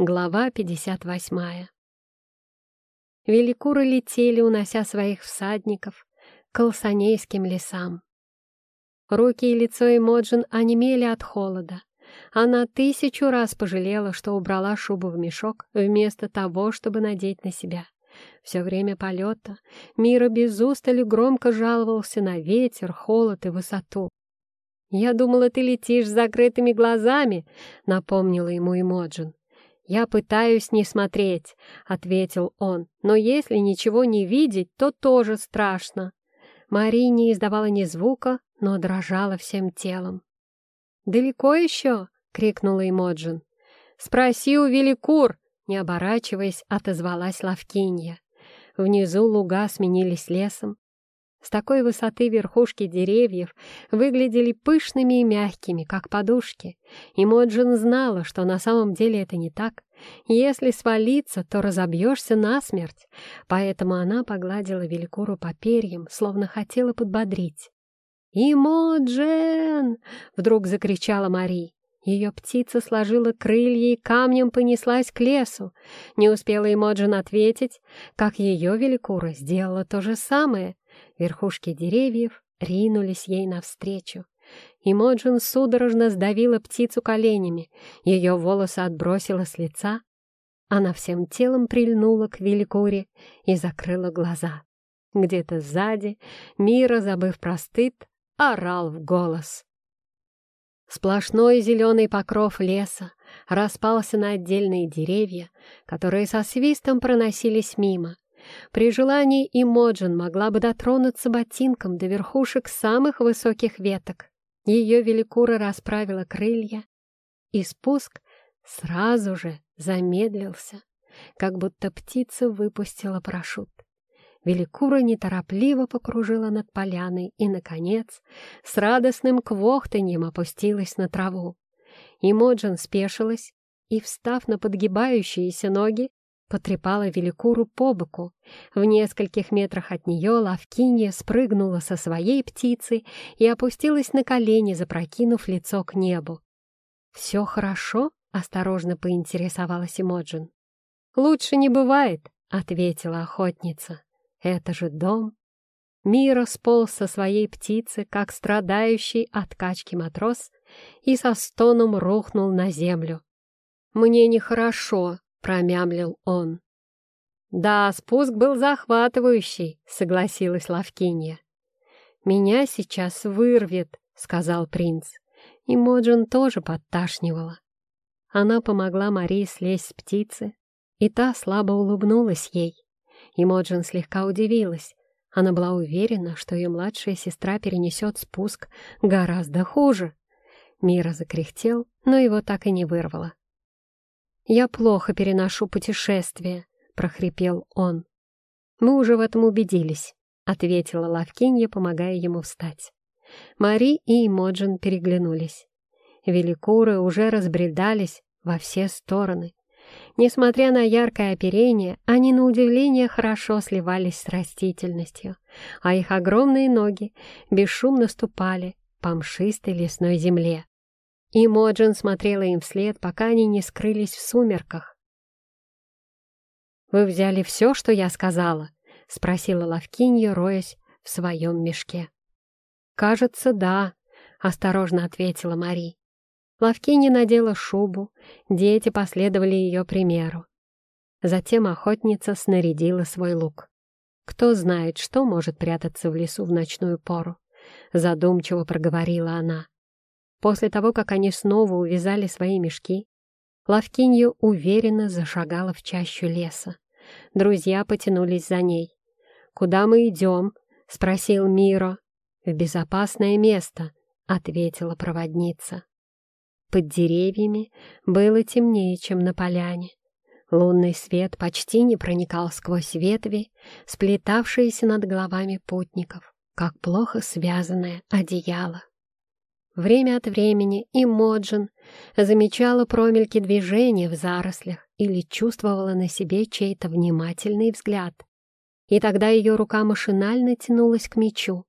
Глава 58 Великуры летели, унося своих всадников, к Алсанейским лесам. Руки и лицо Эмоджин онемели от холода. Она тысячу раз пожалела, что убрала шубу в мешок, вместо того, чтобы надеть на себя. Все время полета Мира без устали громко жаловался на ветер, холод и высоту. «Я думала, ты летишь с закрытыми глазами», — напомнила ему Эмоджин. «Я пытаюсь не смотреть», — ответил он, «но если ничего не видеть, то тоже страшно». Мария не издавала ни звука, но дрожала всем телом. «Далеко еще?» — крикнула Эмоджин. «Спроси у Великур!» — не оборачиваясь, отозвалась Лавкинья. Внизу луга сменились лесом. С такой высоты верхушки деревьев выглядели пышными и мягкими, как подушки. И Моджин знала, что на самом деле это не так. Если свалиться, то разобьешься насмерть. Поэтому она погладила Великуру по перьям, словно хотела подбодрить. «Имоджен!» — вдруг закричала Мари. Ее птица сложила крылья и камнем понеслась к лесу. Не успела Имоджин ответить, как ее Великура сделала то же самое. Верхушки деревьев ринулись ей навстречу. Имоджин судорожно сдавила птицу коленями, ее волосы отбросила с лица. Она всем телом прильнула к Великуре и закрыла глаза. Где-то сзади Мира, забыв про стыд, орал в голос. Сплошной зеленый покров леса распался на отдельные деревья, которые со свистом проносились мимо. При желании Имоджин могла бы дотронуться ботинком до верхушек самых высоких веток. Ее великура расправила крылья, и спуск сразу же замедлился, как будто птица выпустила парашют. Великура неторопливо покружила над поляной и, наконец, с радостным квохтаньем опустилась на траву. Имоджин спешилась и, встав на подгибающиеся ноги, потрепала Великуру по боку. В нескольких метрах от нее Лавкинья спрыгнула со своей птицы и опустилась на колени, запрокинув лицо к небу. «Все хорошо?» — осторожно поинтересовалась Имоджин. «Лучше не бывает», — ответила охотница. Это же дом. Мира сполз со своей птицы, как страдающий от качки матрос, и со стоном рухнул на землю. «Мне нехорошо», — промямлил он. «Да, спуск был захватывающий», — согласилась Лавкинья. «Меня сейчас вырвет», — сказал принц. И Моджин тоже подташнивала. Она помогла Марии слезть с птицы, и та слабо улыбнулась ей. Имоджин слегка удивилась. Она была уверена, что ее младшая сестра перенесет спуск гораздо хуже. Мира закряхтел, но его так и не вырвало. «Я плохо переношу путешествия», — прохрипел он. «Мы уже в этом убедились», — ответила Лавкинья, помогая ему встать. Мари и Имоджин переглянулись. Великуры уже разбредались во все стороны. Несмотря на яркое оперение, они на удивление хорошо сливались с растительностью, а их огромные ноги бесшумно ступали по мшистой лесной земле. И Моджин смотрела им вслед, пока они не скрылись в сумерках. «Вы взяли все, что я сказала?» — спросила Лавкинья, роясь в своем мешке. «Кажется, да», — осторожно ответила Мари. Лавкини надела шубу, дети последовали ее примеру. Затем охотница снарядила свой лук. Кто знает, что может прятаться в лесу в ночную пору, задумчиво проговорила она. После того, как они снова увязали свои мешки, Лавкинья уверенно зашагала в чащу леса. Друзья потянулись за ней. «Куда мы идем?» — спросил Миро. «В безопасное место», — ответила проводница. Под деревьями было темнее, чем на поляне. Лунный свет почти не проникал сквозь ветви, сплетавшиеся над головами путников, как плохо связанное одеяло. Время от времени и Моджин замечала промельки движения в зарослях или чувствовала на себе чей-то внимательный взгляд. И тогда ее рука машинально тянулась к мечу.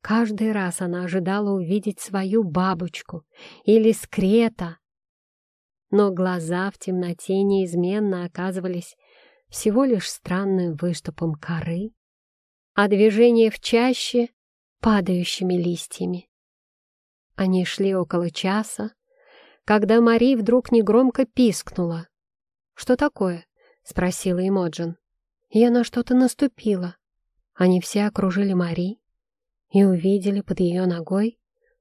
Каждый раз она ожидала увидеть свою бабочку или скрета. но глаза в темноте неизменно оказывались всего лишь странным выступом коры, а движение в чаще — падающими листьями. Они шли около часа, когда Мари вдруг негромко пискнула. «Что такое?» — спросила Эмоджин. «Я на что-то наступила». Они все окружили Мари и увидели под ее ногой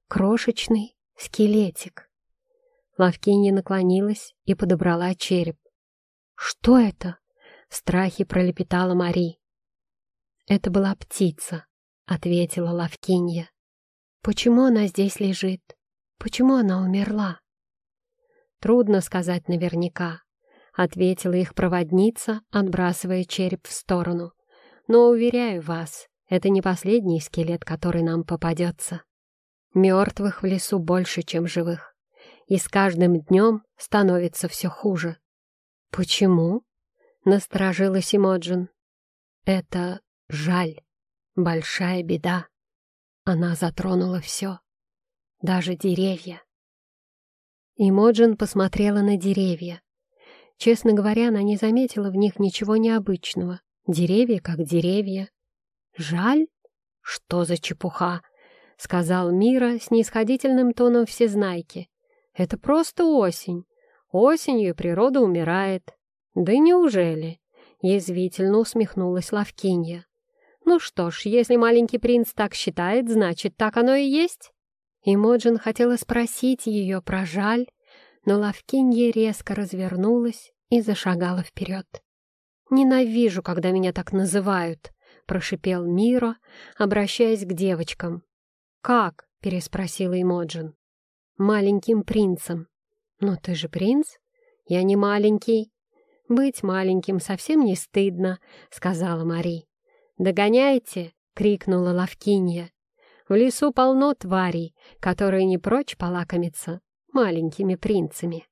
крошечный скелетик. Лавкинья наклонилась и подобрала череп. «Что это?» — в страхе пролепетала Мари. «Это была птица», — ответила Лавкинья. «Почему она здесь лежит? Почему она умерла?» «Трудно сказать наверняка», — ответила их проводница, отбрасывая череп в сторону. «Но, уверяю вас, это не последний скелет, который нам попадется. Мертвых в лесу больше, чем живых и с каждым днем становится все хуже. «Почему?» — насторожилась Имоджин. «Это жаль, большая беда. Она затронула все, даже деревья». Имоджин посмотрела на деревья. Честно говоря, она не заметила в них ничего необычного. Деревья как деревья. «Жаль? Что за чепуха?» — сказал Мира с нисходительным тоном всезнайки. Это просто осень. Осенью природа умирает. Да неужели? Язвительно усмехнулась Лавкинья. Ну что ж, если маленький принц так считает, значит, так оно и есть. И Моджин хотела спросить ее про жаль, но Лавкинья резко развернулась и зашагала вперед. «Ненавижу, когда меня так называют», — прошипел Миро, обращаясь к девочкам. «Как?» — переспросила Имоджин маленьким принцем. «Но ты же принц? Я не маленький». «Быть маленьким совсем не стыдно», — сказала Мари. «Догоняйте!» — крикнула Лавкинья. «В лесу полно тварей, которые не прочь полакомиться маленькими принцами».